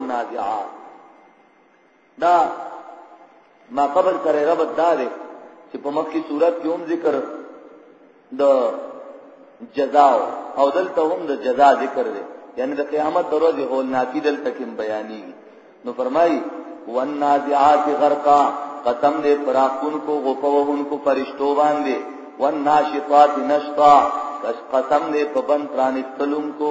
نازعات دا ما قبل سره ربط دا دی چې په مخکې صورت کې هم ذکر د جزا او دلته هم د جزا ذکر دی یعنی د قیامت دروازه هول ناکی دلته کې بیانې نو فرمایي والنازعات غرقا قسم دې پراخون کو غفوون کو فرشتو باندې والناشطات نشطا قسم دې په بند پرانستلون کو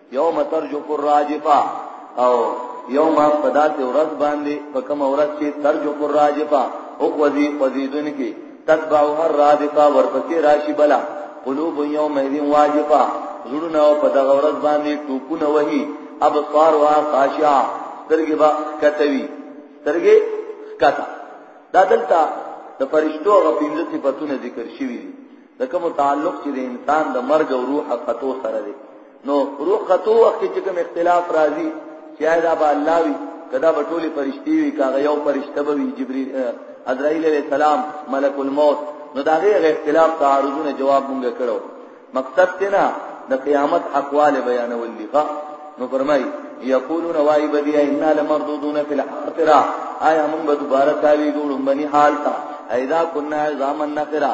یوم ترجف الراجفه او یوم فدات ورځ باندې په کوم ورځ چې ترجف الراجفه او وزي وزيدن کې تتبع هر راجفه ورپسې راشي بلا قلوب یوم اذن واجفه زړونه او په دغه ورځ باندې ټوپونه وهي ابصار وا خاشعه سترګې با کټوي سترګې کټه دا دلته د فرشتو غو پنځه صفاتونه ذکر شوي دي د کوم تعلق چې د انسان د مرګ او روح خطو سره دی نو روح خطو وخت چې کوم اختلاف راځي چې دا به الله وي کدا به ټولي فرشتي وي کاغه یو فرشته به وي جبريل عزرائیل علیہ السلام ملک الموت نو دا غي اختلاف تعارضونه جواب مونږ کړو مقصد تینا د قیامت اقوال بیانول دي نو فرمای یقولون وای بدی ان لمردودون فی الحافره آیا موږ به دوباره تاوی ګورم بنی حال تا ایدا کنا زامن نخرا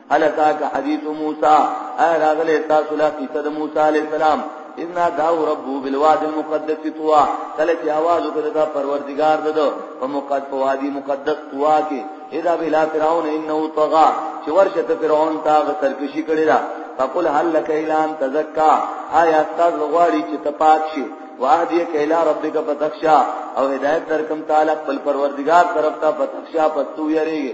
هل تاک حدیث موسی اے راغله تاسو لا قصه د موسی علی السلام ان داو رب بالواد المقدس طوا کله چې आवाज وکړ دا پروردگار ددو په مقدس وادي مقدس طوا کې اذا بلا فرعون انه طغى چې ورشه ته فرعون تا سرکشي کړی دا فقل هل لك الى ان تزكى آیا تاسو غواړي چې تپاک شي واهدی کیلا ربک فتخشا او هدایت درکم تعالی خپل پروردگار طرف ته فتخشا پتو یریږي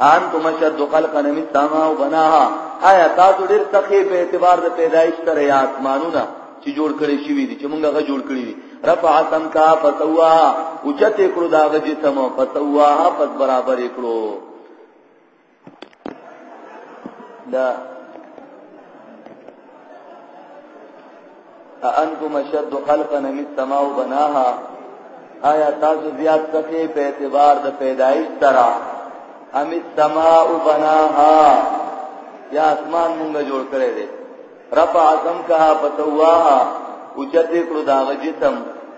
انتم شد خلقا من السماء وبناها آیا تاسو ډیر تخې په اعتبار د پیدایش سره یا اسمانونه چې جوړ کړی شوی دي چې موږ هغه جوړ کړی دي رفع سمکا فتوا اوچت کړو دا جسم فتوا پس برابر کړو دا انتم شد خلقا من السماء بناها آیا تاسو زیات سخی په اعتبار د پیدایش سره ام السماء بناها یا اسمان مونږ جوړ کړی دی رفع عظم کها فتواها اوچته کړو داغه جسم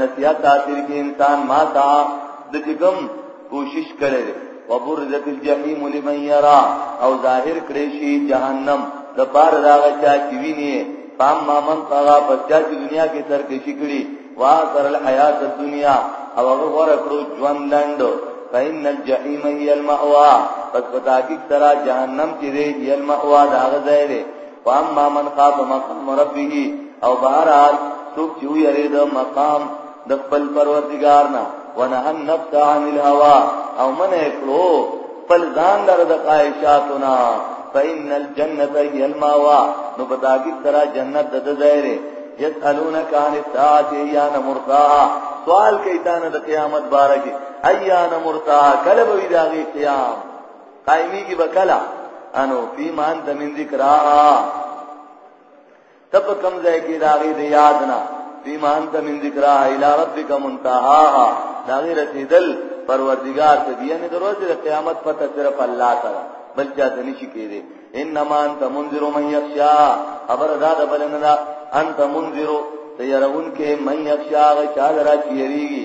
نسیات تاثیر کې انسان ما تا د کوم کوشش کړي وبرزت الجحیم لمن یرا او ظاهر کړي شي جهنم د پار راغی چا چې ویني فام ما من طغا پس چا چې دنیا کې سر کې شکړي وا تر الحیات الدنیا او هغه غره کړو ژوند لند فإن الجحیم هی المأوا پس پتا کی ترا جهنم چې دی هی المأوا دا غځای دی واما من خاف مقام ربه او بهرحال څوک چې ویری د مقام د خپل پروردگار نه ونهى النفس عن الهوى او من کړو خپل ځان لره د خواهشاتونه فإن الجنة هي المأوى نو په تاکي سره جنت د ځای دی یسالونک عن الساعه ایان مرتاها سوال کوي تا نه د قیامت باره کې ایان مرتاها کله به وی داږي قیام قائمی کی بکلا انو پیمان تمن ذکرا تب کم ځای کې داغي د یاد نه پیمان تمن ذکرا الی ربک منتهاها داغي رسیدل پروردگار ته دی نه دروازه د قیامت پته صرف الله تعالی بل چا د نشي کېږي انما انت منذر من یخشا خبر دا د بلنه انت منذر تیرون کې من یخشا غشا درا چیریږي